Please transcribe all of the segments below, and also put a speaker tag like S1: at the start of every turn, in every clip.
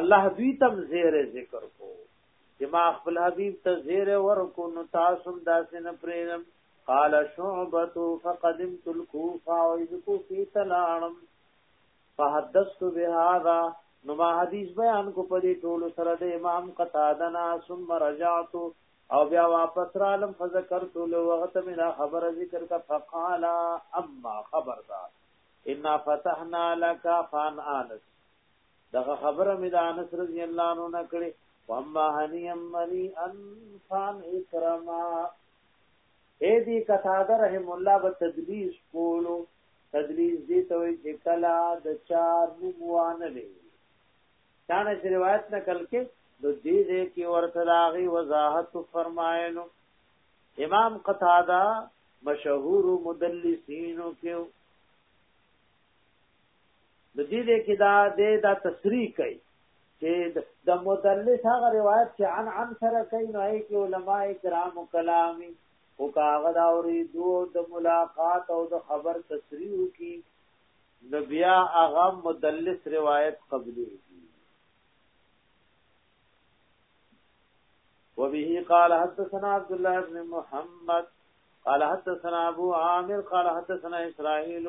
S1: الله دوی تم زیر ذکر کو چې ما خپل حبیب ته زیر ورکو نو تاسو داسې نه پرېږم قال شعبت فقدمت الكوفه واذ كوفي تلانم فحدثت بهذا نو ما حدیث بیان کو په دې ټولو سره د امام قتاده نا ثم رجعت او بیا واپس را لم فذكرت له وخت مینا خبر ذکر کا فقال اما خبردار ان فتحنا لك فان انس دغه خبره مې د انس رضی الله عنه نه کړې واما هنیم مری ان فان اکرما اے دی قتاده رحم الله به تدلیس کولو تدلیس دی ته وی چې کلا د چار نوانه لې چانه چې روایت نقل کې د دې دې کې ورته لاغي وضاحت فرمایلو امام قتاده مشهور مدلسینو کې نو دې دې کې دا دې دا تصریح کوي چې د مدلس هغه روایت چې عن عن سره کوي نو هي کې علما کرام کلامي او کاغه دا اوري دو د ملاقات او د خبر تصریح کی نبیا هغه مدلس روایت قبلي وبه قال حدثنا عبد الله بن محمد قال حدثنا ابو عامر قال حدثنا اسرائيل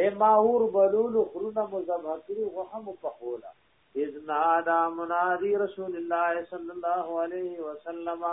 S1: اے ما اور بلول خرونه مو ذبح کړی غوښه مو پخوله اذ نادا منادی رسول الله صلی الله علیه وسلم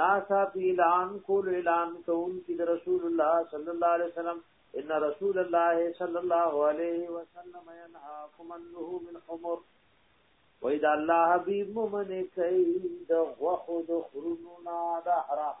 S1: ناسا پی اعلان کول اعلان کون کی رسول الله صلی الله علیه وسلم ان رسول الله صلی الله علیه وسلم ينهاكم انه من حمر و اذا الله حبیب ممن کئ د غوخو د خرونو نا د حرام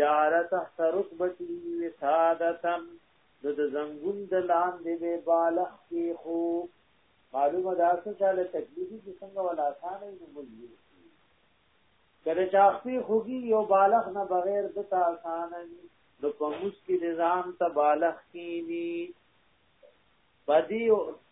S1: جعل تحت رکبتی وسادتا نو د زنګون د لاندې به بالغ کې خو معلومه ده چې چاله تکلیفي چې څنګه ولا آسان نه مولي کله چې خپل خوږي یو بالغ نه بغیر د تا آسان نه نو په مسکی نظام ته بالغ کینی پدی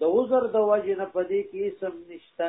S1: د عذر د وجه نه پدی کې سم نشته